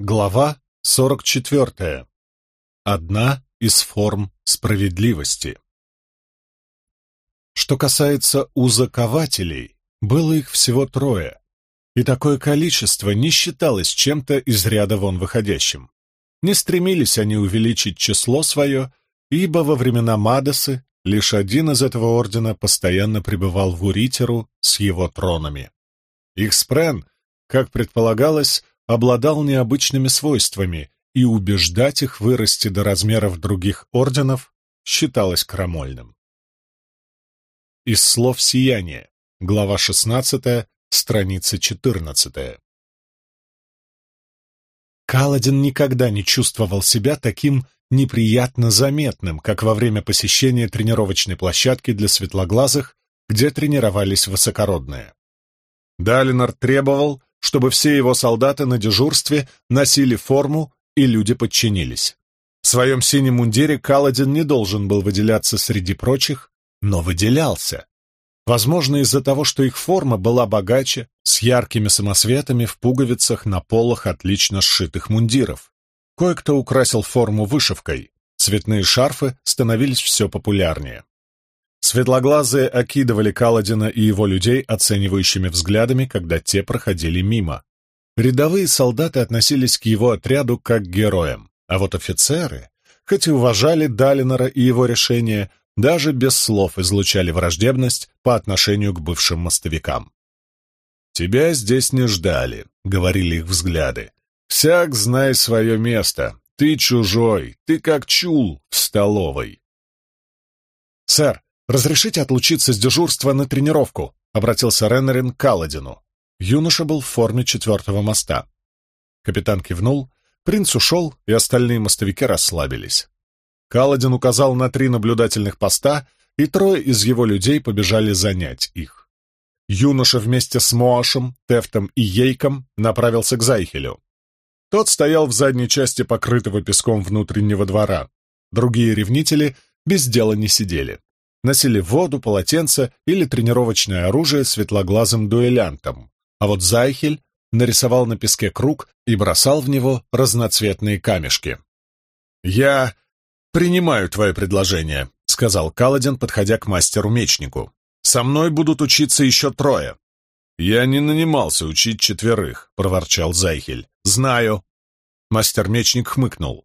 Глава 44. Одна из форм справедливости. Что касается узакователей, было их всего трое, и такое количество не считалось чем-то из ряда вон выходящим. Не стремились они увеличить число свое, ибо во времена Мадасы лишь один из этого ордена постоянно пребывал в Уритеру с его тронами. Их спрен, как предполагалось, обладал необычными свойствами, и убеждать их вырасти до размеров других орденов считалось крамольным. Из слов сияния, глава 16, страница 14. Каладин никогда не чувствовал себя таким неприятно заметным, как во время посещения тренировочной площадки для светлоглазых, где тренировались высокородные. Далинор требовал, чтобы все его солдаты на дежурстве носили форму и люди подчинились. В своем синем мундире Каладин не должен был выделяться среди прочих, но выделялся. Возможно, из-за того, что их форма была богаче, с яркими самосветами в пуговицах на полах отлично сшитых мундиров. Кое-кто украсил форму вышивкой, цветные шарфы становились все популярнее. Светлоглазые окидывали Каладина и его людей оценивающими взглядами, когда те проходили мимо. Рядовые солдаты относились к его отряду как к героям, а вот офицеры, хоть и уважали Далинора и его решение, даже без слов излучали враждебность по отношению к бывшим мостовикам. «Тебя здесь не ждали», — говорили их взгляды. «Всяк знай свое место. Ты чужой, ты как чул в столовой». «Сэр, «Разрешите отлучиться с дежурства на тренировку?» — обратился Реннерин к Каладину. Юноша был в форме четвертого моста. Капитан кивнул, принц ушел, и остальные мостовики расслабились. Каладин указал на три наблюдательных поста, и трое из его людей побежали занять их. Юноша вместе с Моашем, Тефтом и Ейком направился к Зайхелю. Тот стоял в задней части покрытого песком внутреннего двора. Другие ревнители без дела не сидели носили воду, полотенце или тренировочное оружие светлоглазым дуэлянтам, а вот Зайхель нарисовал на песке круг и бросал в него разноцветные камешки. «Я принимаю твое предложение», — сказал Каладин, подходя к мастеру-мечнику. «Со мной будут учиться еще трое». «Я не нанимался учить четверых», — проворчал Зайхель. «Знаю». Мастер-мечник хмыкнул.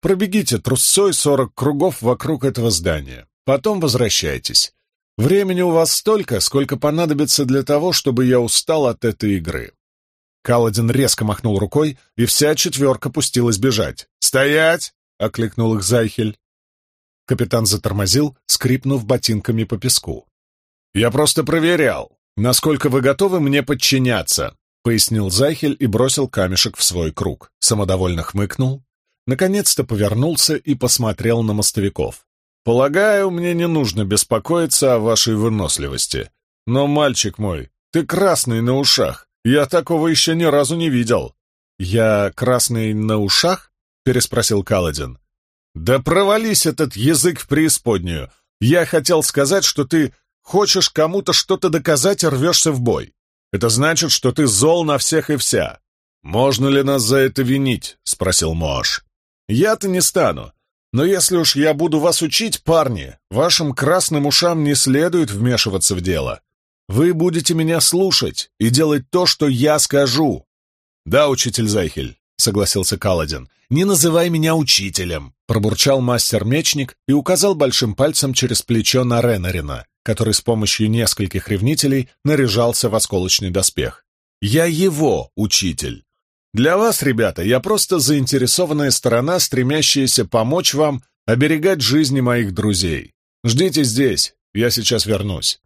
«Пробегите трусцой сорок кругов вокруг этого здания. Потом возвращайтесь. Времени у вас столько, сколько понадобится для того, чтобы я устал от этой игры». Каладин резко махнул рукой, и вся четверка пустилась бежать. «Стоять!» — окликнул их Зайхель. Капитан затормозил, скрипнув ботинками по песку. «Я просто проверял, насколько вы готовы мне подчиняться», — пояснил Зайхель и бросил камешек в свой круг. Самодовольно хмыкнул, наконец-то повернулся и посмотрел на мостовиков. Полагаю, мне не нужно беспокоиться о вашей выносливости. Но, мальчик мой, ты красный на ушах. Я такого еще ни разу не видел. Я красный на ушах? переспросил Каладин. Да провались этот язык в преисподнюю. Я хотел сказать, что ты хочешь кому-то что-то доказать и рвешься в бой. Это значит, что ты зол на всех и вся. Можно ли нас за это винить? спросил Мош. Я-то не стану. Но если уж я буду вас учить, парни, вашим красным ушам не следует вмешиваться в дело. Вы будете меня слушать и делать то, что я скажу. Да, учитель Зайхель, согласился Каладин. Не называй меня учителем, пробурчал мастер-мечник и указал большим пальцем через плечо на Ренарина, который с помощью нескольких ревнителей наряжался в осколочный доспех. Я его учитель. Для вас, ребята, я просто заинтересованная сторона, стремящаяся помочь вам оберегать жизни моих друзей. Ждите здесь, я сейчас вернусь».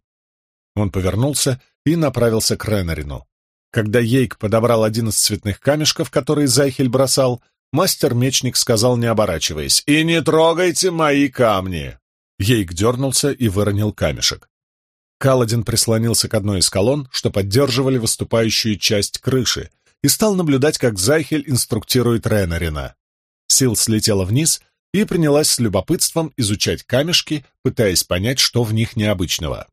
Он повернулся и направился к Ренарину. Когда Ейк подобрал один из цветных камешков, которые Зайхель бросал, мастер-мечник сказал, не оборачиваясь, «И не трогайте мои камни!» Ейк дернулся и выронил камешек. Каладин прислонился к одной из колонн, что поддерживали выступающую часть крыши, и стал наблюдать, как Зайхель инструктирует Ренарина. Сил слетела вниз и принялась с любопытством изучать камешки, пытаясь понять, что в них необычного.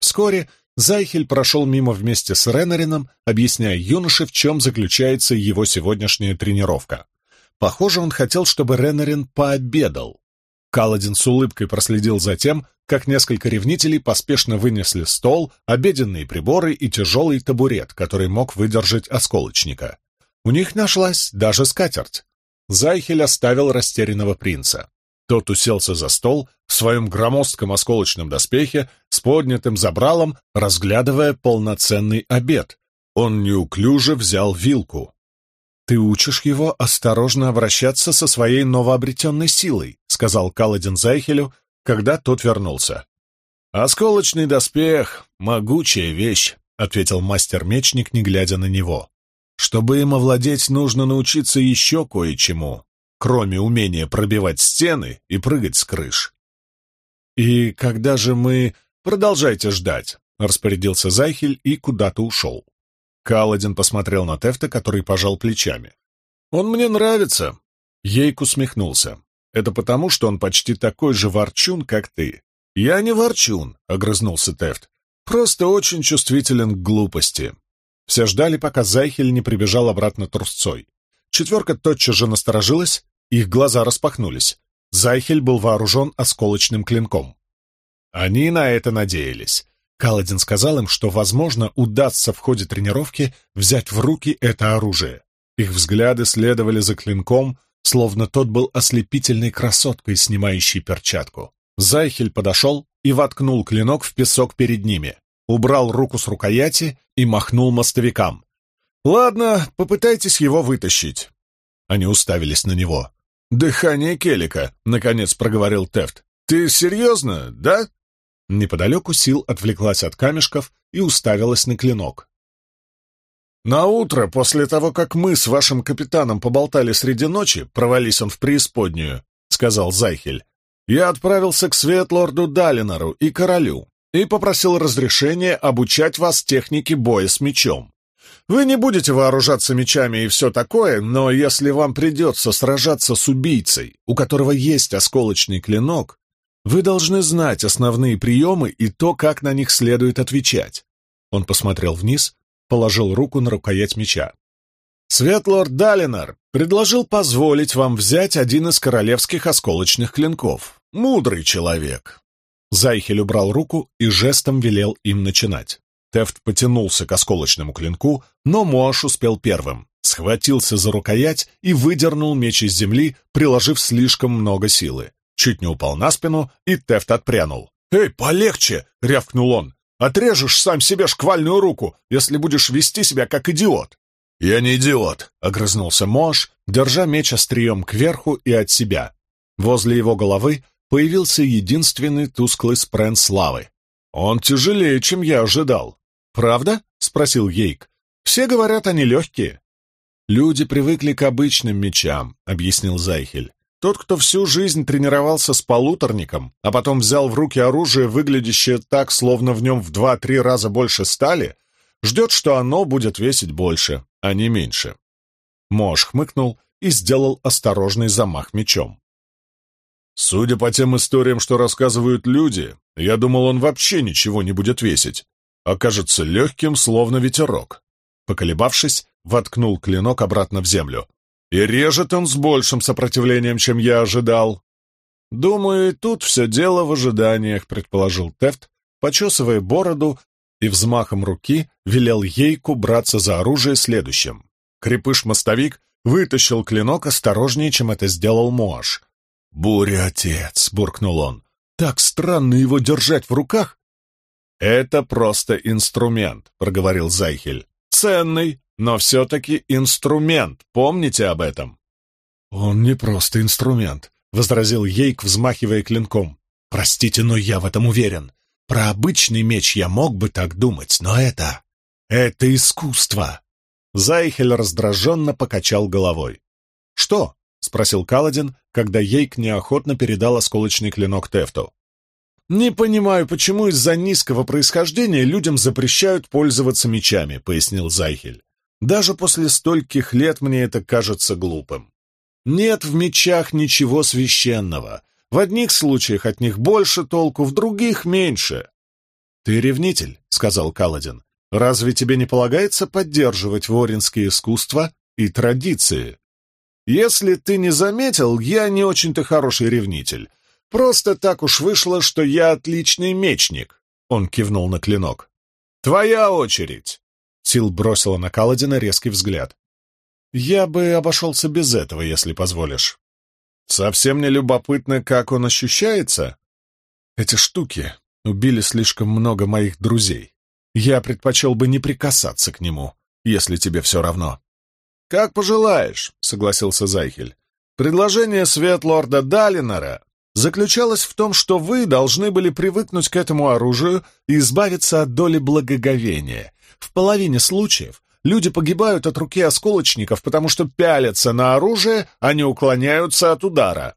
Вскоре Зайхель прошел мимо вместе с Реннерином, объясняя юноше, в чем заключается его сегодняшняя тренировка. Похоже, он хотел, чтобы Реннерин пообедал. Каладин с улыбкой проследил за тем, как несколько ревнителей поспешно вынесли стол, обеденные приборы и тяжелый табурет, который мог выдержать осколочника. У них нашлась даже скатерть. Зайхель оставил растерянного принца. Тот уселся за стол в своем громоздком осколочном доспехе с поднятым забралом, разглядывая полноценный обед. Он неуклюже взял вилку. «Ты учишь его осторожно обращаться со своей новообретенной силой», — сказал Каладин Зайхелю, когда тот вернулся. «Осколочный доспех — могучая вещь», — ответил мастер-мечник, не глядя на него. «Чтобы им овладеть, нужно научиться еще кое-чему кроме умения пробивать стены и прыгать с крыш. «И когда же мы... Продолжайте ждать», — распорядился Зайхель и куда-то ушел. Каладин посмотрел на Тефта, который пожал плечами. «Он мне нравится», — Ейк усмехнулся. «Это потому, что он почти такой же ворчун, как ты». «Я не ворчун», — огрызнулся Тефт. «Просто очень чувствителен к глупости». Все ждали, пока Зайхель не прибежал обратно трусцой. Четверка тотчас же насторожилась, их глаза распахнулись. Зайхель был вооружен осколочным клинком. Они на это надеялись. Каладин сказал им, что, возможно, удастся в ходе тренировки взять в руки это оружие. Их взгляды следовали за клинком, словно тот был ослепительной красоткой, снимающей перчатку. Зайхель подошел и воткнул клинок в песок перед ними, убрал руку с рукояти и махнул мостовикам. «Ладно, попытайтесь его вытащить». Они уставились на него. «Дыхание Келика», — наконец проговорил Тефт. «Ты серьезно, да?» Неподалеку Сил отвлеклась от камешков и уставилась на клинок. «На утро, после того, как мы с вашим капитаном поболтали среди ночи, провались он в преисподнюю», — сказал Зайхель, «я отправился к Светлорду Далинору и королю и попросил разрешения обучать вас технике боя с мечом. Вы не будете вооружаться мечами и все такое, но если вам придется сражаться с убийцей, у которого есть осколочный клинок, вы должны знать основные приемы и то, как на них следует отвечать. Он посмотрел вниз, положил руку на рукоять меча. Светлорд Далинар предложил позволить вам взять один из королевских осколочных клинков. Мудрый человек. Зайхель убрал руку и жестом велел им начинать. Тефт потянулся к осколочному клинку, но Моаш успел первым, схватился за рукоять и выдернул меч из земли, приложив слишком много силы. Чуть не упал на спину, и Тефт отпрянул. «Эй, полегче!» — рявкнул он. «Отрежешь сам себе шквальную руку, если будешь вести себя как идиот!» «Я не идиот!» — огрызнулся Мош, держа меч острием кверху и от себя. Возле его головы появился единственный тусклый спрен славы. «Он тяжелее, чем я ожидал. «Правда?» — спросил Ейк. «Все говорят, они легкие». «Люди привыкли к обычным мечам», — объяснил Зайхель. «Тот, кто всю жизнь тренировался с полуторником, а потом взял в руки оружие, выглядящее так, словно в нем в два-три раза больше стали, ждет, что оно будет весить больше, а не меньше». Мош хмыкнул и сделал осторожный замах мечом. «Судя по тем историям, что рассказывают люди, я думал, он вообще ничего не будет весить окажется легким, словно ветерок. Поколебавшись, воткнул клинок обратно в землю. И режет он с большим сопротивлением, чем я ожидал. Думаю, и тут все дело в ожиданиях, предположил Тефт, почесывая бороду и взмахом руки велел Ейку браться за оружие следующим. Крепыш-мостовик вытащил клинок осторожнее, чем это сделал Моаш. «Буря, отец!» — буркнул он. «Так странно его держать в руках, «Это просто инструмент», — проговорил Зайхель. «Ценный, но все-таки инструмент. Помните об этом?» «Он не просто инструмент», — возразил Ейк, взмахивая клинком. «Простите, но я в этом уверен. Про обычный меч я мог бы так думать, но это... это искусство!» Зайхель раздраженно покачал головой. «Что?» — спросил Каладин, когда Ейк неохотно передал осколочный клинок Тефту. «Не понимаю, почему из-за низкого происхождения людям запрещают пользоваться мечами», — пояснил Зайхель. «Даже после стольких лет мне это кажется глупым. Нет в мечах ничего священного. В одних случаях от них больше толку, в других — меньше. «Ты ревнитель», — сказал Каладин. «Разве тебе не полагается поддерживать воринские искусства и традиции?» «Если ты не заметил, я не очень-то хороший ревнитель. Просто так уж вышло, что я отличный мечник», — он кивнул на клинок. «Твоя очередь!» Сил бросила на Каладина резкий взгляд. «Я бы обошелся без этого, если позволишь». «Совсем не любопытно, как он ощущается?» «Эти штуки убили слишком много моих друзей. Я предпочел бы не прикасаться к нему, если тебе все равно». «Как пожелаешь», — согласился Зайхель. «Предложение Светлорда Далинора заключалось в том, что вы должны были привыкнуть к этому оружию и избавиться от доли благоговения. В половине случаев люди погибают от руки осколочников, потому что пялятся на оружие, а не уклоняются от удара».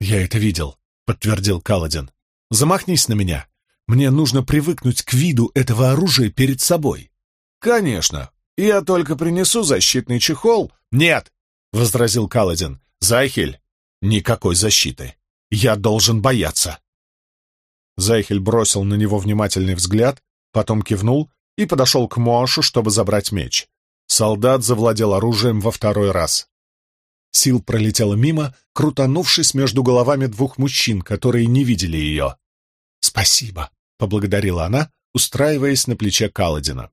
«Я это видел», — подтвердил Каладин. «Замахнись на меня. Мне нужно привыкнуть к виду этого оружия перед собой». «Конечно. Я только принесу защитный чехол». «Нет», — возразил Каладин. «Зайхель, никакой защиты. Я должен бояться». Зайхель бросил на него внимательный взгляд, потом кивнул и подошел к Мошу, чтобы забрать меч. Солдат завладел оружием во второй раз. Сил пролетела мимо, крутанувшись между головами двух мужчин, которые не видели ее. «Спасибо», — поблагодарила она, устраиваясь на плече Каладина.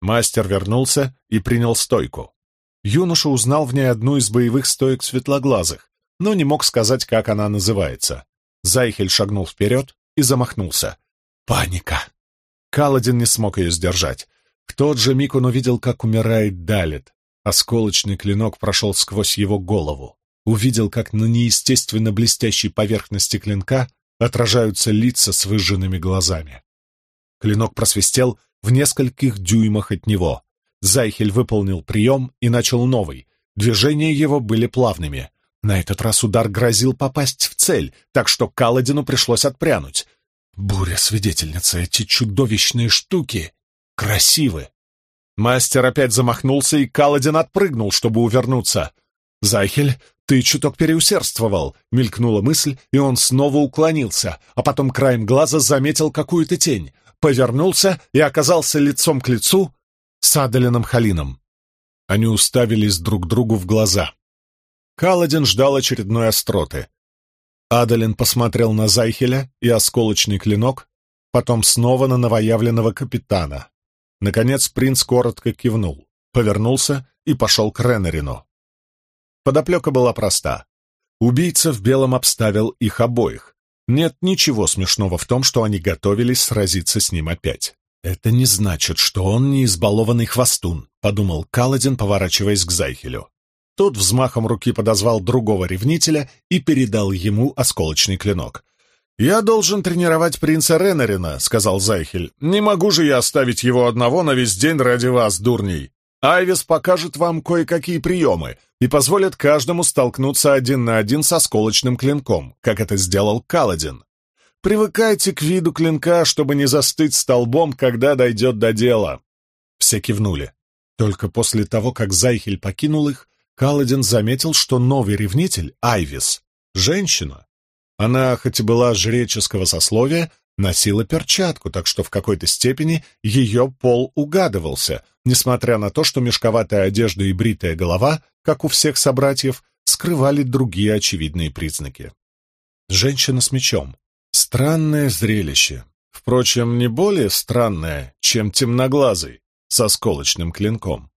Мастер вернулся и принял стойку. Юноша узнал в ней одну из боевых стоек светлоглазых, но не мог сказать, как она называется. Зайхель шагнул вперед и замахнулся. Паника! Каладин не смог ее сдержать. В тот же миг он увидел, как умирает Далит. Осколочный клинок прошел сквозь его голову. Увидел, как на неестественно блестящей поверхности клинка отражаются лица с выжженными глазами. Клинок просвистел в нескольких дюймах от него. Зайхель выполнил прием и начал новый. Движения его были плавными. На этот раз удар грозил попасть в цель, так что Каладину пришлось отпрянуть. Буря-свидетельница, эти чудовищные штуки красивы. Мастер опять замахнулся, и Каладин отпрыгнул, чтобы увернуться. «Зайхель, ты чуток переусердствовал», — мелькнула мысль, и он снова уклонился, а потом краем глаза заметил какую-то тень, повернулся и оказался лицом к лицу с Адалином Халином. Они уставились друг другу в глаза. Каладин ждал очередной остроты. Адалин посмотрел на Зайхеля и осколочный клинок, потом снова на новоявленного капитана. Наконец принц коротко кивнул, повернулся и пошел к Ренарину. Подоплека была проста. Убийца в белом обставил их обоих. Нет ничего смешного в том, что они готовились сразиться с ним опять. «Это не значит, что он не избалованный хвостун», — подумал Каладин, поворачиваясь к Зайхелю. Тот взмахом руки подозвал другого ревнителя и передал ему осколочный клинок. «Я должен тренировать принца Ренарина», — сказал Зайхель. «Не могу же я оставить его одного на весь день ради вас, дурней. Айвис покажет вам кое-какие приемы и позволит каждому столкнуться один на один с осколочным клинком, как это сделал Каладин. Привыкайте к виду клинка, чтобы не застыть столбом, когда дойдет до дела». Все кивнули. Только после того, как Зайхель покинул их, Каладин заметил, что новый ревнитель, Айвис, женщина. Она, хоть и была жреческого сословия, носила перчатку, так что в какой-то степени ее пол угадывался, несмотря на то, что мешковатая одежда и бритая голова, как у всех собратьев, скрывали другие очевидные признаки. Женщина с мечом. Странное зрелище. Впрочем, не более странное, чем темноглазый, со сколочным клинком.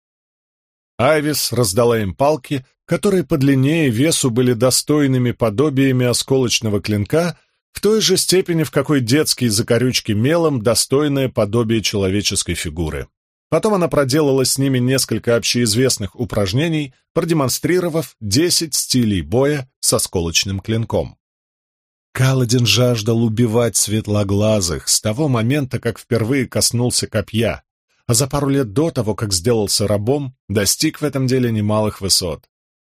Айвис раздала им палки, которые по длине и весу были достойными подобиями осколочного клинка в той же степени, в какой детские закорючки мелом достойное подобие человеческой фигуры. Потом она проделала с ними несколько общеизвестных упражнений, продемонстрировав десять стилей боя с осколочным клинком. Каладин жаждал убивать светлоглазых с того момента, как впервые коснулся копья, а за пару лет до того, как сделался рабом, достиг в этом деле немалых высот.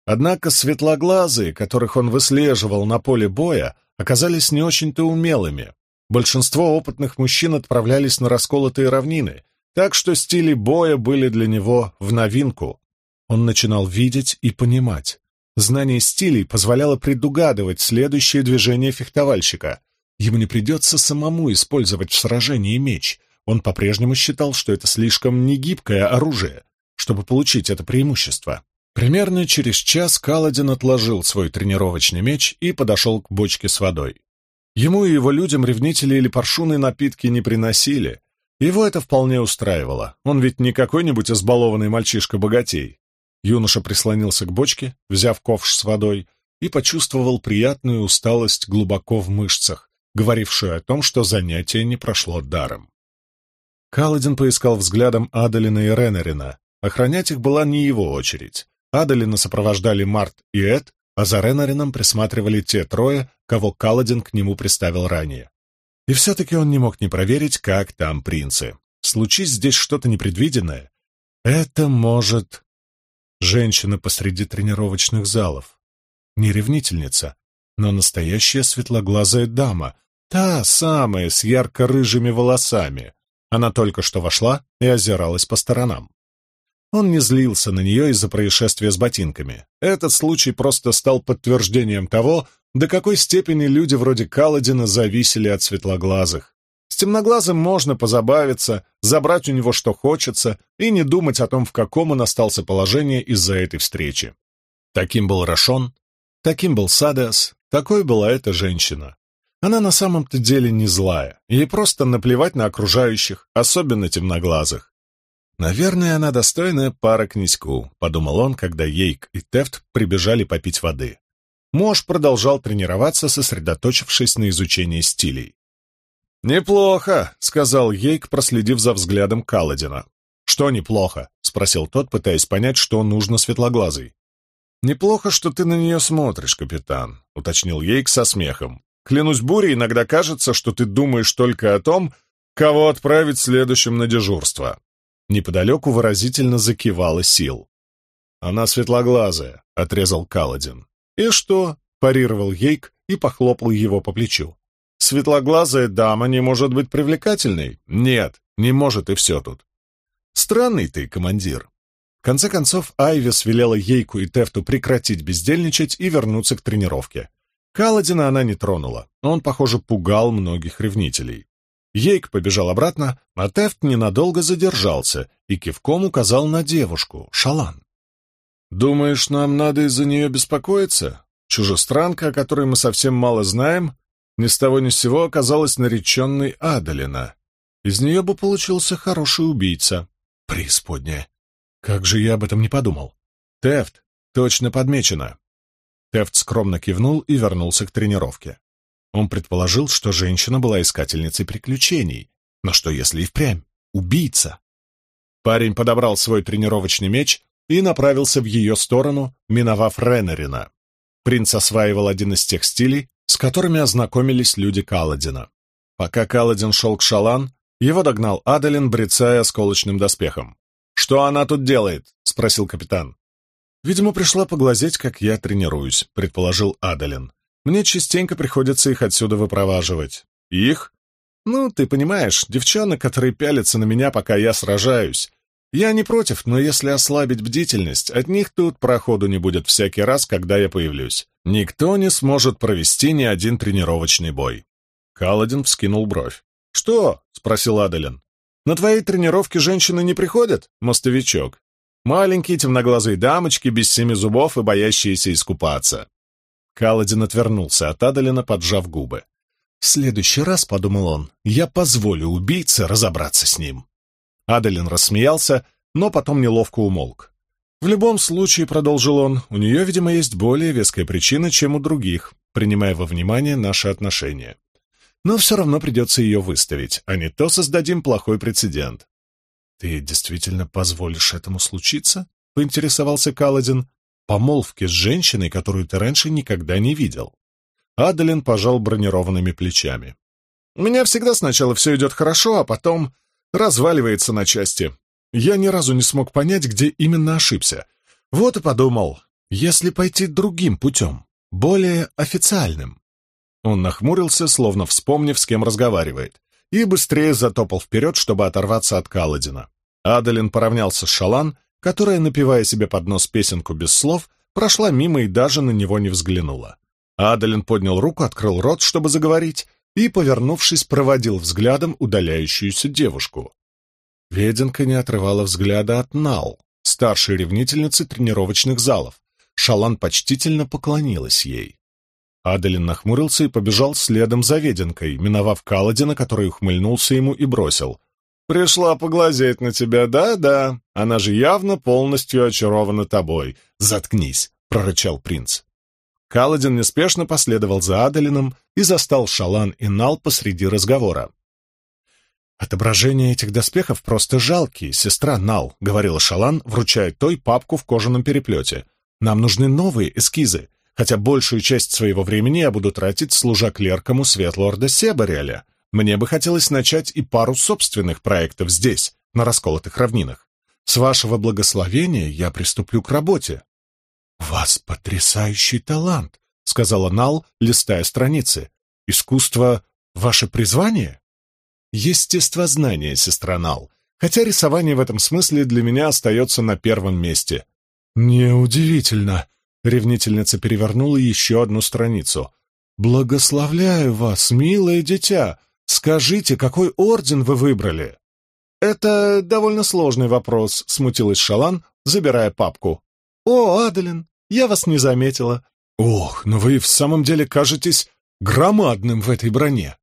Однако светлоглазые, которых он выслеживал на поле боя, оказались не очень-то умелыми. Большинство опытных мужчин отправлялись на расколотые равнины, так что стили боя были для него в новинку. Он начинал видеть и понимать. Знание стилей позволяло предугадывать следующее движение фехтовальщика. Ему не придется самому использовать в сражении меч. Он по-прежнему считал, что это слишком негибкое оружие, чтобы получить это преимущество. Примерно через час Каладин отложил свой тренировочный меч и подошел к бочке с водой. Ему и его людям ревнители или паршуны напитки не приносили. Его это вполне устраивало. Он ведь не какой-нибудь избалованный мальчишка-богатей. Юноша прислонился к бочке, взяв ковш с водой, и почувствовал приятную усталость глубоко в мышцах, говорившую о том, что занятие не прошло даром. Каладин поискал взглядом Адалина и Ренарина. Охранять их была не его очередь. Адалина сопровождали Март и Эд, а за Ренарином присматривали те трое, кого Каладин к нему приставил ранее. И все-таки он не мог не проверить, как там принцы. Случись здесь что-то непредвиденное, это может... Женщина посреди тренировочных залов. Не ревнительница, но настоящая светлоглазая дама, та самая с ярко-рыжими волосами. Она только что вошла и озиралась по сторонам. Он не злился на нее из-за происшествия с ботинками. Этот случай просто стал подтверждением того, до какой степени люди вроде Каладина зависели от светлоглазых. С темноглазым можно позабавиться, забрать у него что хочется и не думать о том, в каком он остался положении из-за этой встречи. Таким был Рашон, таким был Садеас, такой была эта женщина. Она на самом-то деле не злая, ей просто наплевать на окружающих, особенно темноглазых. «Наверное, она достойная пара князьку», — подумал он, когда Ейк и Тефт прибежали попить воды. Мош продолжал тренироваться, сосредоточившись на изучении стилей. «Неплохо», — сказал Ейк, проследив за взглядом Каладина. «Что неплохо?» — спросил тот, пытаясь понять, что нужно светлоглазый. «Неплохо, что ты на нее смотришь, капитан», — уточнил Ейк со смехом. «Клянусь бурей, иногда кажется, что ты думаешь только о том, кого отправить следующим на дежурство. Неподалеку выразительно закивала сил. «Она светлоглазая», — отрезал Каладин. «И что?» — парировал Ейк и похлопал его по плечу. «Светлоглазая дама не может быть привлекательной?» «Нет, не может, и все тут». «Странный ты, командир». В конце концов, Айвис велела Ейку и Тефту прекратить бездельничать и вернуться к тренировке. Каладина она не тронула, он, похоже, пугал многих ревнителей. Ейк побежал обратно, а Тефт ненадолго задержался и кивком указал на девушку, Шалан. «Думаешь, нам надо из-за нее беспокоиться? Чужестранка, о которой мы совсем мало знаем, ни с того ни с сего оказалась нареченной Адалина. Из нее бы получился хороший убийца. Преисподняя. Как же я об этом не подумал? Тефт, точно подмечено». Тефт скромно кивнул и вернулся к тренировке. Он предположил, что женщина была искательницей приключений. Но что если и впрямь? Убийца! Парень подобрал свой тренировочный меч и направился в ее сторону, миновав Реннерина. Принц осваивал один из тех стилей, с которыми ознакомились люди Каладина. Пока Каладин шел к Шалан, его догнал Адалин, брецая осколочным доспехом. «Что она тут делает?» — спросил капитан. «Видимо, пришла поглазеть, как я тренируюсь», — предположил Адалин. Мне частенько приходится их отсюда выпроваживать. Их? Ну, ты понимаешь, девчонок, которые пялятся на меня, пока я сражаюсь. Я не против, но если ослабить бдительность, от них тут проходу не будет всякий раз, когда я появлюсь. Никто не сможет провести ни один тренировочный бой. Каладин вскинул бровь. «Что?» — спросил Аделин. «На твоей тренировке женщины не приходят, мостовичок? Маленькие темноглазые дамочки без семи зубов и боящиеся искупаться. Каладин отвернулся от Адалина, поджав губы. «В следующий раз, — подумал он, — я позволю убийце разобраться с ним». Адалин рассмеялся, но потом неловко умолк. «В любом случае, — продолжил он, — у нее, видимо, есть более веская причина, чем у других, принимая во внимание наши отношения. Но все равно придется ее выставить, а не то создадим плохой прецедент». «Ты действительно позволишь этому случиться?» — поинтересовался Каладин помолвке с женщиной, которую ты раньше никогда не видел. Адалин пожал бронированными плечами. У меня всегда сначала все идет хорошо, а потом разваливается на части. Я ни разу не смог понять, где именно ошибся. Вот и подумал, если пойти другим путем, более официальным. Он нахмурился, словно вспомнив, с кем разговаривает, и быстрее затопал вперед, чтобы оторваться от Каладина. Адалин поравнялся с Шалан которая, напевая себе под нос песенку без слов, прошла мимо и даже на него не взглянула. Адалин поднял руку, открыл рот, чтобы заговорить, и, повернувшись, проводил взглядом удаляющуюся девушку. Веденка не отрывала взгляда от Нал, старшей ревнительницы тренировочных залов. Шалан почтительно поклонилась ей. Аделин нахмурился и побежал следом за Веденкой, миновав Каладина, который ухмыльнулся ему и бросил. «Пришла поглазеть на тебя, да-да. Она же явно полностью очарована тобой. Заткнись!» — прорычал принц. Каладин неспешно последовал за Аделином и застал Шалан и Нал посреди разговора. «Отображения этих доспехов просто жалкие, сестра Нал», — говорила Шалан, вручая той папку в кожаном переплете. «Нам нужны новые эскизы, хотя большую часть своего времени я буду тратить, служа клерком у Светлорда Себариэля. Мне бы хотелось начать и пару собственных проектов здесь, на расколотых равнинах. С вашего благословения я приступлю к работе». «У вас потрясающий талант», — сказала Нал, листая страницы. «Искусство — ваше призвание?» естествознание, сестра Нал, хотя рисование в этом смысле для меня остается на первом месте. Неудивительно. Ревнительница перевернула еще одну страницу. «Благословляю вас, милое дитя! Скажите, какой орден вы выбрали?» «Это довольно сложный вопрос», — смутилась Шалан, забирая папку. «О, Аделин, я вас не заметила». «Ох, но вы в самом деле кажетесь громадным в этой броне.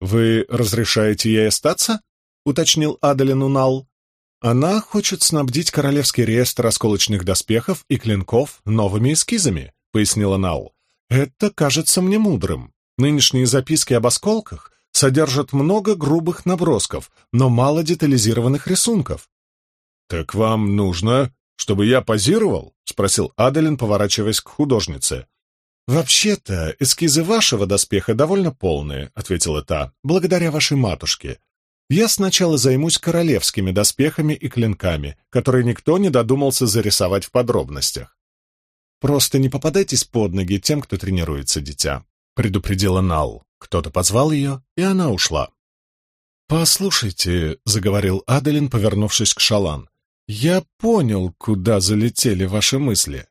«Вы разрешаете ей остаться?» — уточнил Адалин Унал. «Она хочет снабдить королевский реестр осколочных доспехов и клинков новыми эскизами», — пояснила Нал. «Это кажется мне мудрым. Нынешние записки об осколках содержат много грубых набросков, но мало детализированных рисунков». «Так вам нужно, чтобы я позировал?» — спросил Адалин, поворачиваясь к художнице. «Вообще-то, эскизы вашего доспеха довольно полные», — ответила та, — «благодаря вашей матушке. Я сначала займусь королевскими доспехами и клинками, которые никто не додумался зарисовать в подробностях. Просто не попадайтесь под ноги тем, кто тренируется, дитя», — предупредила Нал. Кто-то позвал ее, и она ушла. «Послушайте», — заговорил Аделин, повернувшись к Шалан, — «я понял, куда залетели ваши мысли.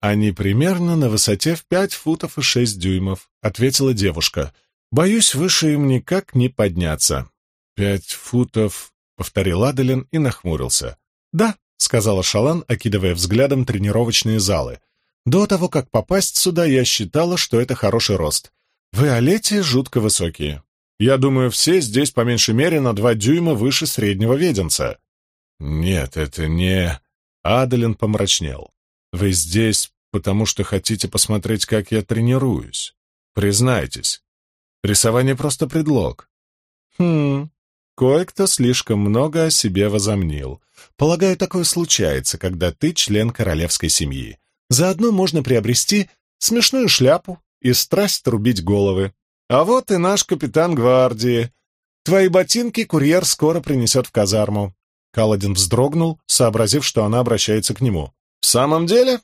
«Они примерно на высоте в пять футов и шесть дюймов», — ответила девушка. «Боюсь, выше им никак не подняться». «Пять футов», — повторил Аделин и нахмурился. «Да», — сказала Шалан, окидывая взглядом тренировочные залы. «До того, как попасть сюда, я считала, что это хороший рост. Вы, Олети, жутко высокие. Я думаю, все здесь по меньшей мере на два дюйма выше среднего веденца». «Нет, это не...» Аделин помрачнел. Вы здесь, потому что хотите посмотреть, как я тренируюсь. Признайтесь, рисование просто предлог. Хм, кое-кто слишком много о себе возомнил. Полагаю, такое случается, когда ты член королевской семьи. Заодно можно приобрести смешную шляпу и страсть трубить головы. А вот и наш капитан гвардии. Твои ботинки курьер скоро принесет в казарму. Каладин вздрогнул, сообразив, что она обращается к нему. «В самом деле?»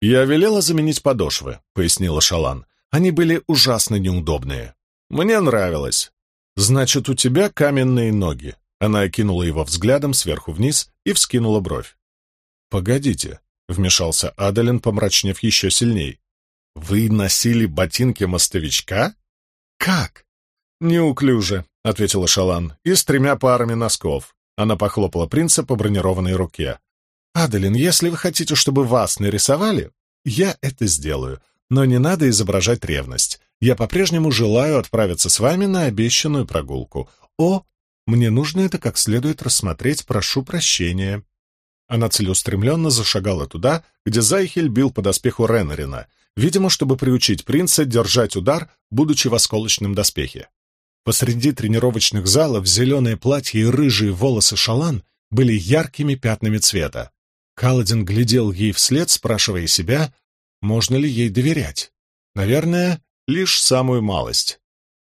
«Я велела заменить подошвы», — пояснила Шалан. «Они были ужасно неудобные. Мне нравилось. Значит, у тебя каменные ноги». Она окинула его взглядом сверху вниз и вскинула бровь. «Погодите», — вмешался Адалин, помрачнев еще сильней. «Вы носили ботинки мостовичка?» «Как?» «Неуклюже», — ответила Шалан, — «и с тремя парами носков». Она похлопала принца по бронированной руке. «Адалин, если вы хотите, чтобы вас нарисовали, я это сделаю, но не надо изображать ревность. Я по-прежнему желаю отправиться с вами на обещанную прогулку. О, мне нужно это как следует рассмотреть, прошу прощения». Она целеустремленно зашагала туда, где Зайхель бил по доспеху Ренарина, видимо, чтобы приучить принца держать удар, будучи в осколочном доспехе. Посреди тренировочных залов зеленое платье и рыжие волосы шалан были яркими пятнами цвета. Каладин глядел ей вслед, спрашивая себя, можно ли ей доверять. Наверное, лишь самую малость.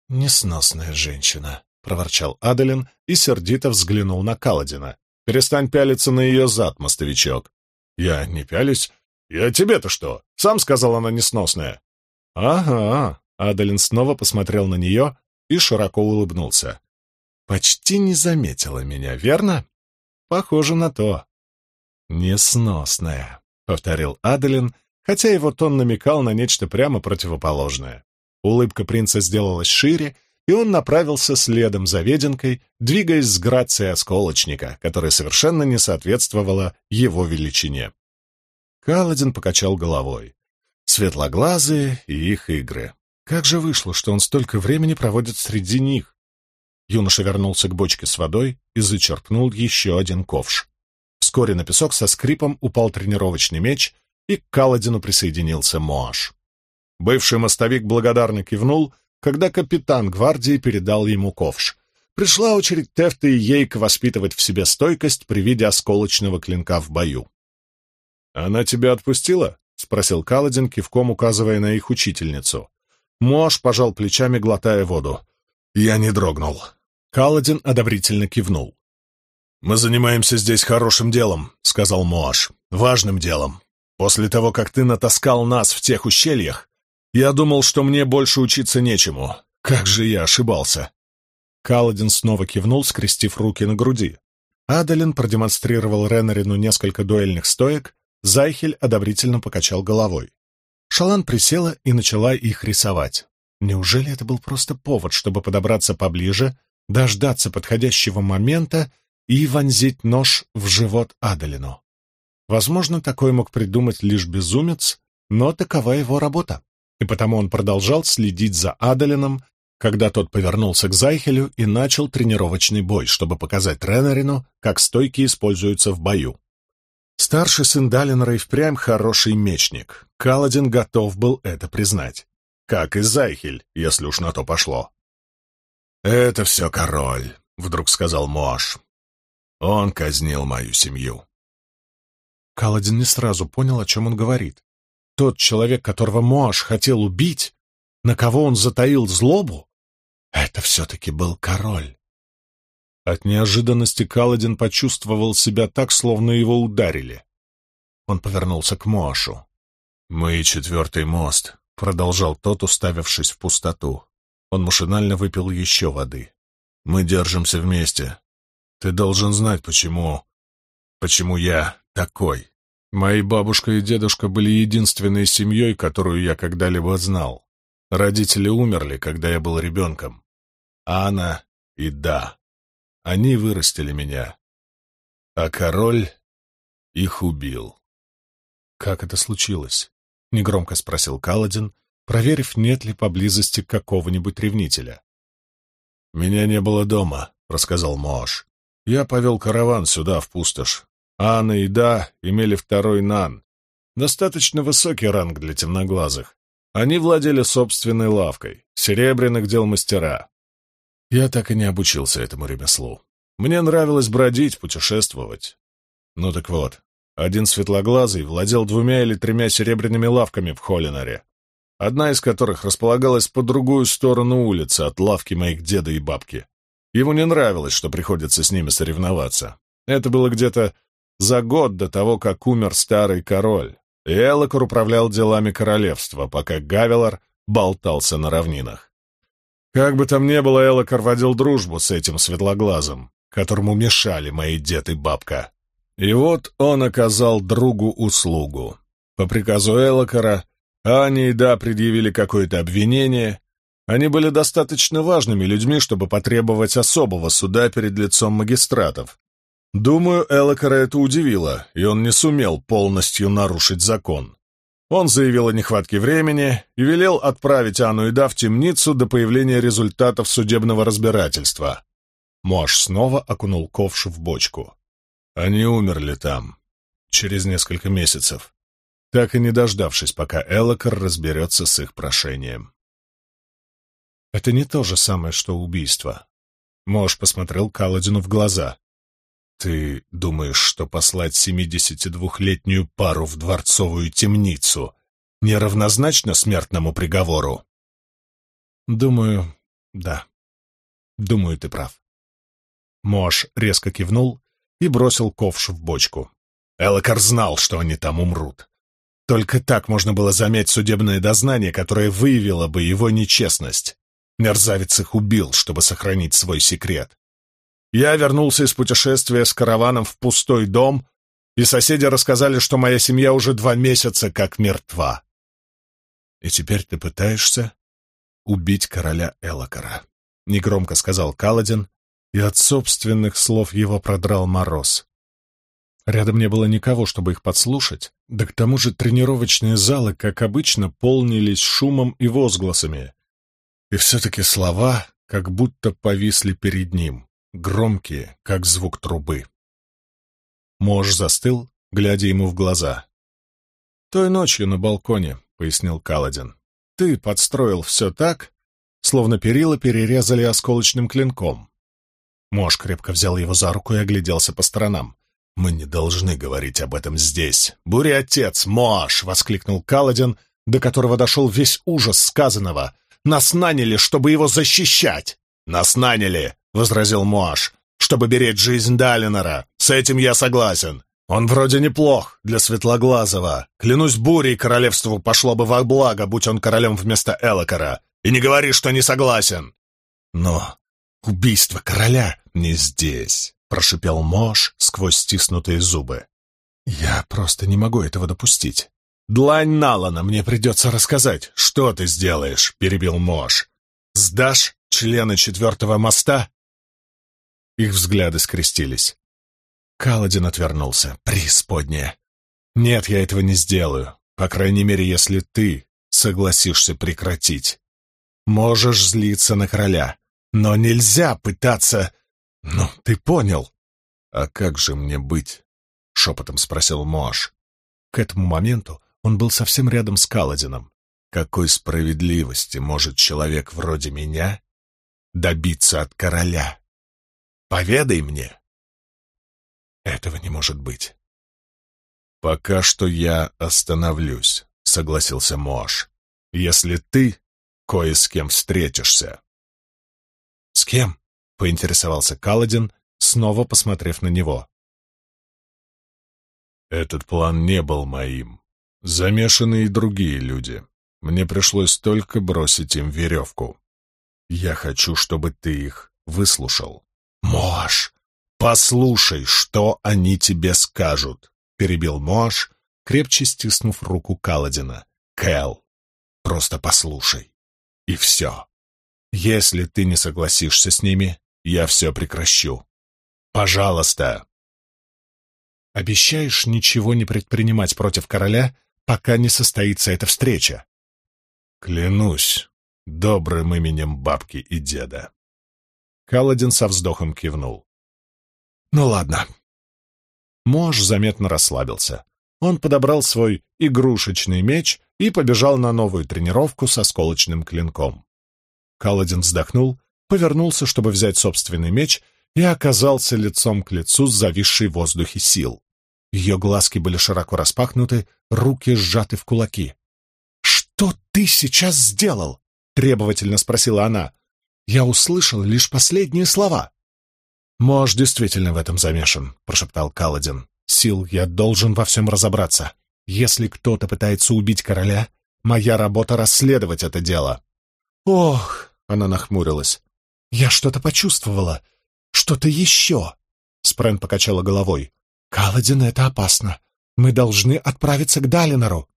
«Несносная женщина», — проворчал Аделин и сердито взглянул на Каладина. «Перестань пялиться на ее зад, мостовичок». «Я не пялюсь. Я тебе-то что? Сам сказал, она несносная». «Ага», — Аделин снова посмотрел на нее и широко улыбнулся. «Почти не заметила меня, верно?» «Похоже на то». «Несносная», — повторил Аделин, хотя его тон намекал на нечто прямо противоположное. Улыбка принца сделалась шире, и он направился следом за веденкой, двигаясь с грацией осколочника, которая совершенно не соответствовала его величине. Каладин покачал головой. Светлоглазые и их игры. Как же вышло, что он столько времени проводит среди них? Юноша вернулся к бочке с водой и зачерпнул еще один ковш. Вскоре на песок со скрипом упал тренировочный меч, и к Каладину присоединился Моаш. Бывший мостовик благодарно кивнул, когда капитан гвардии передал ему ковш. Пришла очередь Тефта и Ейка воспитывать в себе стойкость при виде осколочного клинка в бою. «Она тебя отпустила?» — спросил Каладин, кивком указывая на их учительницу. Мош пожал плечами, глотая воду. Я не дрогнул. Каладин одобрительно кивнул. «Мы занимаемся здесь хорошим делом», — сказал Моаш. «Важным делом. После того, как ты натаскал нас в тех ущельях, я думал, что мне больше учиться нечему. Как же я ошибался!» Каладин снова кивнул, скрестив руки на груди. Адалин продемонстрировал Ренарину несколько дуэльных стоек, Зайхель одобрительно покачал головой. Шалан присела и начала их рисовать. Неужели это был просто повод, чтобы подобраться поближе, дождаться подходящего момента и вонзить нож в живот Адалину? Возможно, такое мог придумать лишь безумец, но такова его работа. И потому он продолжал следить за Адалином, когда тот повернулся к Зайхелю и начал тренировочный бой, чтобы показать Ренарину, как стойки используются в бою. Старший сын Далинора и впрямь хороший мечник. Каладин готов был это признать. Как и Зайхель, если уж на то пошло. «Это все король», — вдруг сказал Моаш. «Он казнил мою семью». Каладин не сразу понял, о чем он говорит. Тот человек, которого Моаш хотел убить, на кого он затаил злобу, это все-таки был король. От неожиданности Каладин почувствовал себя так, словно его ударили. Он повернулся к Моашу. «Мы четвертый мост», — продолжал тот, уставившись в пустоту. Он машинально выпил еще воды. «Мы держимся вместе. Ты должен знать, почему... почему я такой. Мои бабушка и дедушка были единственной семьей, которую я когда-либо знал. Родители умерли, когда я был ребенком. Анна и Да. Они вырастили меня. А король их убил. «Как это случилось?» — негромко спросил Каладин, проверив, нет ли поблизости какого-нибудь ревнителя. «Меня не было дома», — рассказал Моаш. «Я повел караван сюда, в пустошь. Анна и Да имели второй нан. Достаточно высокий ранг для темноглазых. Они владели собственной лавкой, серебряных дел мастера. Я так и не обучился этому ремеслу. Мне нравилось бродить, путешествовать. Ну так вот, один светлоглазый владел двумя или тремя серебряными лавками в Холлинаре, одна из которых располагалась по другую сторону улицы от лавки моих деда и бабки. Ему не нравилось, что приходится с ними соревноваться. Это было где-то за год до того, как умер старый король, Элокор управлял делами королевства, пока Гавелор болтался на равнинах. Как бы там ни было, Элокор водил дружбу с этим светлоглазым, которому мешали мои дед и бабка. И вот он оказал другу услугу. По приказу Элокора Ани и Да предъявили какое-то обвинение. Они были достаточно важными людьми, чтобы потребовать особого суда перед лицом магистратов. Думаю, Элокора это удивило, и он не сумел полностью нарушить закон. Он заявил о нехватке времени и велел отправить Анну и Да в темницу до появления результатов судебного разбирательства. Мош снова окунул ковш в бочку. Они умерли там, через несколько месяцев, так и не дождавшись, пока Элокар разберется с их прошением. Это не то же самое, что убийство. Мош посмотрел Каладину в глаза. «Ты думаешь, что послать семидесятидвухлетнюю пару в дворцовую темницу неравнозначно смертному приговору?» «Думаю, да. Думаю, ты прав». Мош резко кивнул и бросил ковш в бочку. Элокар знал, что они там умрут. Только так можно было замять судебное дознание, которое выявило бы его нечестность. Мерзавец их убил, чтобы сохранить свой секрет. Я вернулся из путешествия с караваном в пустой дом, и соседи рассказали, что моя семья уже два месяца как мертва. И теперь ты пытаешься убить короля Элокара. — негромко сказал Каладин, и от собственных слов его продрал мороз. Рядом не было никого, чтобы их подслушать, да к тому же тренировочные залы, как обычно, полнились шумом и возгласами. И все-таки слова как будто повисли перед ним, громкие, как звук трубы. Мож застыл, глядя ему в глаза. «Той ночью на балконе», — пояснил Каладин, — «ты подстроил все так, словно перила перерезали осколочным клинком». Мож крепко взял его за руку и огляделся по сторонам. «Мы не должны говорить об этом здесь. Буря отец, Мош!» — воскликнул Каладин, до которого дошел весь ужас сказанного. «Нас наняли, чтобы его защищать!» «Нас наняли!» — возразил Моаш. «Чтобы беречь жизнь Далинора. С этим я согласен. Он вроде неплох для Светлоглазого. Клянусь бурей, королевству пошло бы во благо, будь он королем вместо Элокара. И не говори, что не согласен!» «Но убийство короля не здесь!» прошипел Мош сквозь стиснутые зубы. «Я просто не могу этого допустить. Длань Налана мне придется рассказать, что ты сделаешь», — перебил Мош. «Сдашь члена четвертого моста?» Их взгляды скрестились. Каладин отвернулся. «Преисподняя! Нет, я этого не сделаю. По крайней мере, если ты согласишься прекратить. Можешь злиться на короля, но нельзя пытаться «Ну, ты понял!» «А как же мне быть?» — шепотом спросил Моаш. К этому моменту он был совсем рядом с Каладином. «Какой справедливости может человек вроде меня добиться от короля? Поведай мне!» «Этого не может быть!» «Пока что я остановлюсь», — согласился Моаш. «Если ты кое с кем встретишься». «С кем?» — поинтересовался Каладин, снова посмотрев на него. «Этот план не был моим. Замешаны и другие люди. Мне пришлось только бросить им веревку. Я хочу, чтобы ты их выслушал». «Моаш, послушай, что они тебе скажут», — перебил Моаш, крепче стиснув руку Каладина. «Кэл, просто послушай. И все. Если ты не согласишься с ними, я все прекращу. Пожалуйста!» «Обещаешь ничего не предпринимать против короля, пока не состоится эта встреча?» «Клянусь добрым именем бабки и деда». Каладин со вздохом кивнул. «Ну ладно». Мож заметно расслабился. Он подобрал свой игрушечный меч и побежал на новую тренировку со сколочным клинком. Каладин вздохнул повернулся, чтобы взять собственный меч, и оказался лицом к лицу с зависшей в воздухе сил. Ее глазки были широко распахнуты, руки сжаты в кулаки. «Что ты сейчас сделал?» — требовательно спросила она. Я услышал лишь последние слова. «Мож действительно в этом замешан», — прошептал Каладин. «Сил, я должен во всем разобраться. Если кто-то пытается убить короля, моя работа — расследовать это дело». «Ох!» — она нахмурилась. «Я что-то почувствовала. Что-то еще!» Спрэн покачала головой. «Каладин, это опасно. Мы должны отправиться к Далинору».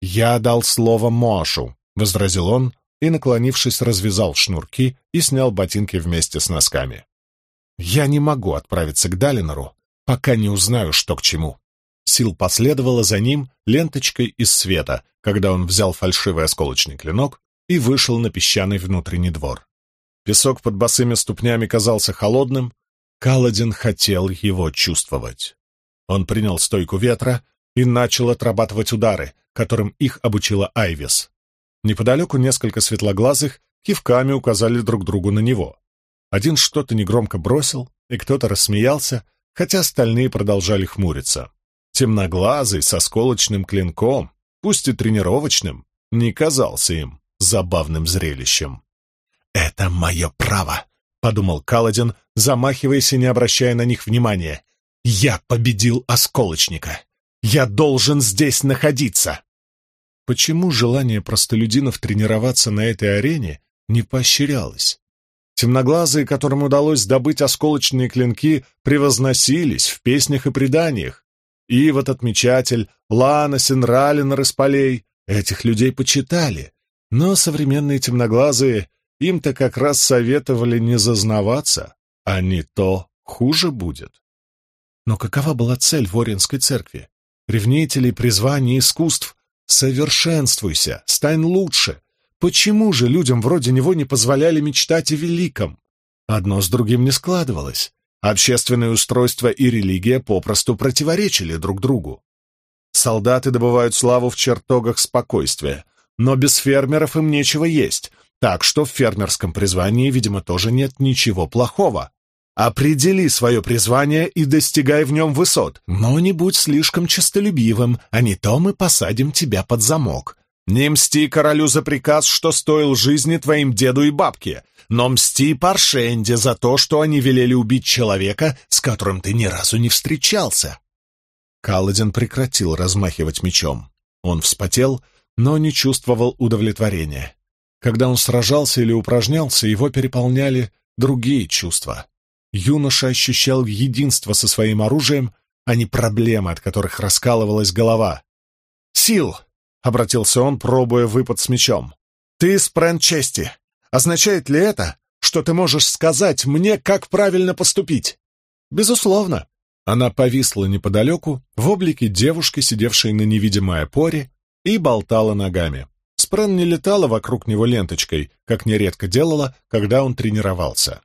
«Я дал слово Мошу», — возразил он и, наклонившись, развязал шнурки и снял ботинки вместе с носками. «Я не могу отправиться к Далинору, пока не узнаю, что к чему». Сил последовала за ним ленточкой из света, когда он взял фальшивый осколочный клинок и вышел на песчаный внутренний двор. Песок под босыми ступнями казался холодным. Каладин хотел его чувствовать. Он принял стойку ветра и начал отрабатывать удары, которым их обучила Айвис. Неподалеку несколько светлоглазых кивками указали друг другу на него. Один что-то негромко бросил, и кто-то рассмеялся, хотя остальные продолжали хмуриться. Темноглазый, со сколочным клинком, пусть и тренировочным, не казался им забавным зрелищем. «Это мое право», — подумал Каладин, замахиваясь и не обращая на них внимания. «Я победил осколочника. Я должен здесь находиться». Почему желание простолюдинов тренироваться на этой арене не поощрялось? Темноглазые, которым удалось добыть осколочные клинки, превозносились в песнях и преданиях. Ивот Отмечатель, Лана, Сенралинор из полей — этих людей почитали. Но современные темноглазые Им-то как раз советовали не зазнаваться, а не то хуже будет. Но какова была цель Воринской церкви? Ревнителей призваний искусств «Совершенствуйся, стань лучше». Почему же людям вроде него не позволяли мечтать о великом? Одно с другим не складывалось. Общественное устройство и религия попросту противоречили друг другу. Солдаты добывают славу в чертогах спокойствия, но без фермеров им нечего есть, так что в фермерском призвании, видимо, тоже нет ничего плохого. Определи свое призвание и достигай в нем высот, но не будь слишком честолюбивым, а не то мы посадим тебя под замок. Не мсти королю за приказ, что стоил жизни твоим деду и бабке, но мсти Паршенде за то, что они велели убить человека, с которым ты ни разу не встречался. Каладин прекратил размахивать мечом. Он вспотел, но не чувствовал удовлетворения. Когда он сражался или упражнялся, его переполняли другие чувства. Юноша ощущал единство со своим оружием, а не проблемы, от которых раскалывалась голова. «Сил!» — обратился он, пробуя выпад с мечом. «Ты спрен чести. Означает ли это, что ты можешь сказать мне, как правильно поступить?» «Безусловно». Она повисла неподалеку, в облике девушки, сидевшей на невидимой опоре, и болтала ногами. Спрен не летала вокруг него ленточкой, как нередко делала, когда он тренировался.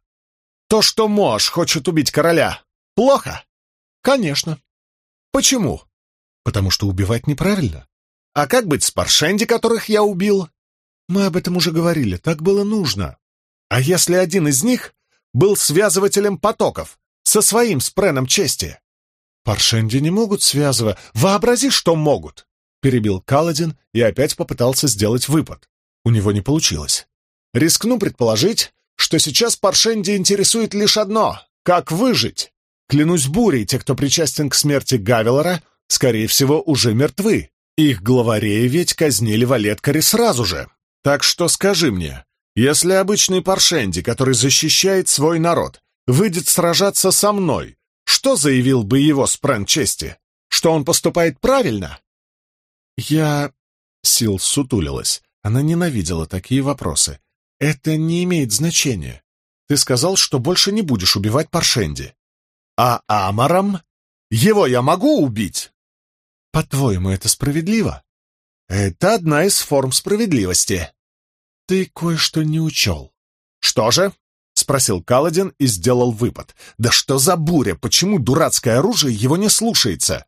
То, что Мош хочет убить короля, плохо? Конечно. Почему? Потому что убивать неправильно. А как быть с Паршенди, которых я убил? Мы об этом уже говорили, так было нужно. А если один из них был связывателем потоков, со своим спреном чести? Паршенди не могут связывать. Вообрази, что могут! Перебил Каладин и опять попытался сделать выпад. У него не получилось. Рискну предположить, что сейчас Паршенди интересует лишь одно — как выжить. Клянусь бурей, те, кто причастен к смерти Гавелора, скорее всего, уже мертвы. Их главарей ведь казнили в Олеткаре сразу же. Так что скажи мне, если обычный Паршенди, который защищает свой народ, выйдет сражаться со мной, что заявил бы его спрен чести? Что он поступает правильно? Я... Сил сутулилась. Она ненавидела такие вопросы. «Это не имеет значения. Ты сказал, что больше не будешь убивать Паршенди. А Амаром? Его я могу убить?» «По-твоему, это справедливо?» «Это одна из форм справедливости». «Ты кое-что не учел». «Что же?» — спросил Каладин и сделал выпад. «Да что за буря? Почему дурацкое оружие его не слушается?»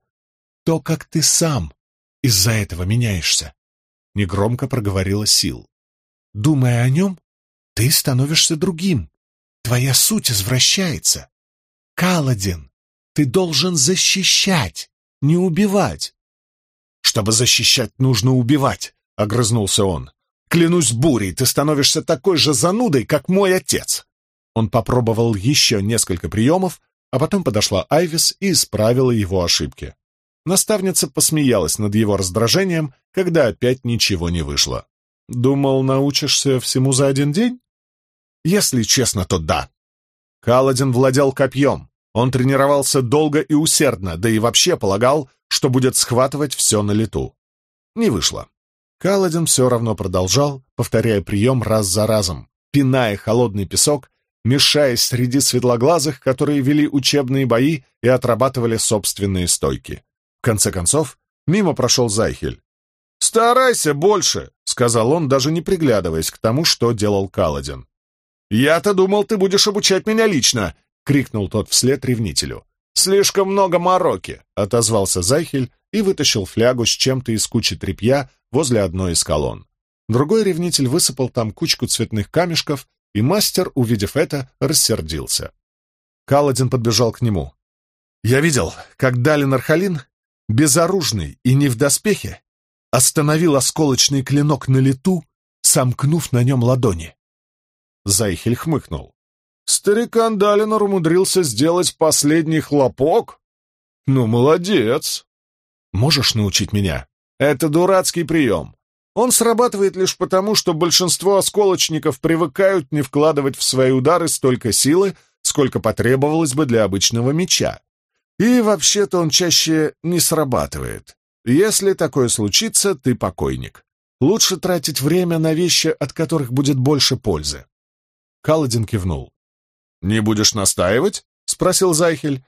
«То, как ты сам из-за этого меняешься», — негромко проговорила Сил. Думая о нем, ты становишься другим. Твоя суть извращается. Каладин, ты должен защищать, не убивать. Чтобы защищать, нужно убивать, — огрызнулся он. Клянусь бурей, ты становишься такой же занудой, как мой отец. Он попробовал еще несколько приемов, а потом подошла Айвис и исправила его ошибки. Наставница посмеялась над его раздражением, когда опять ничего не вышло. Думал, научишься всему за один день? Если честно, то да. Каладин владел копьем. Он тренировался долго и усердно, да и вообще полагал, что будет схватывать все на лету. Не вышло. Каладин все равно продолжал, повторяя прием раз за разом, пиная холодный песок, мешаясь среди светлоглазых, которые вели учебные бои и отрабатывали собственные стойки. В конце концов, мимо прошел Зайхель. «Старайся больше!» — сказал он, даже не приглядываясь к тому, что делал Каладин. «Я-то думал, ты будешь обучать меня лично!» — крикнул тот вслед ревнителю. «Слишком много мороки!» — отозвался Зайхель и вытащил флягу с чем-то из кучи тряпья возле одной из колонн. Другой ревнитель высыпал там кучку цветных камешков, и мастер, увидев это, рассердился. Каладин подбежал к нему. «Я видел, как Далин Архалин, безоружный и не в доспехе, остановил осколочный клинок на лету, сомкнув на нем ладони. Зайхель хмыкнул. «Старикан Далинор умудрился сделать последний хлопок? Ну, молодец!» «Можешь научить меня?» «Это дурацкий прием. Он срабатывает лишь потому, что большинство осколочников привыкают не вкладывать в свои удары столько силы, сколько потребовалось бы для обычного меча. И вообще-то он чаще не срабатывает. Если такое случится, ты покойник. Лучше тратить время на вещи, от которых будет больше пользы. Каладин кивнул. «Не будешь настаивать?» — спросил Зайхель.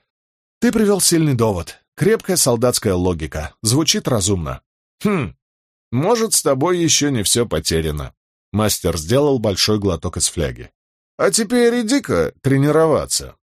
«Ты привел сильный довод. Крепкая солдатская логика. Звучит разумно». «Хм, может, с тобой еще не все потеряно». Мастер сделал большой глоток из фляги. «А теперь иди-ка тренироваться.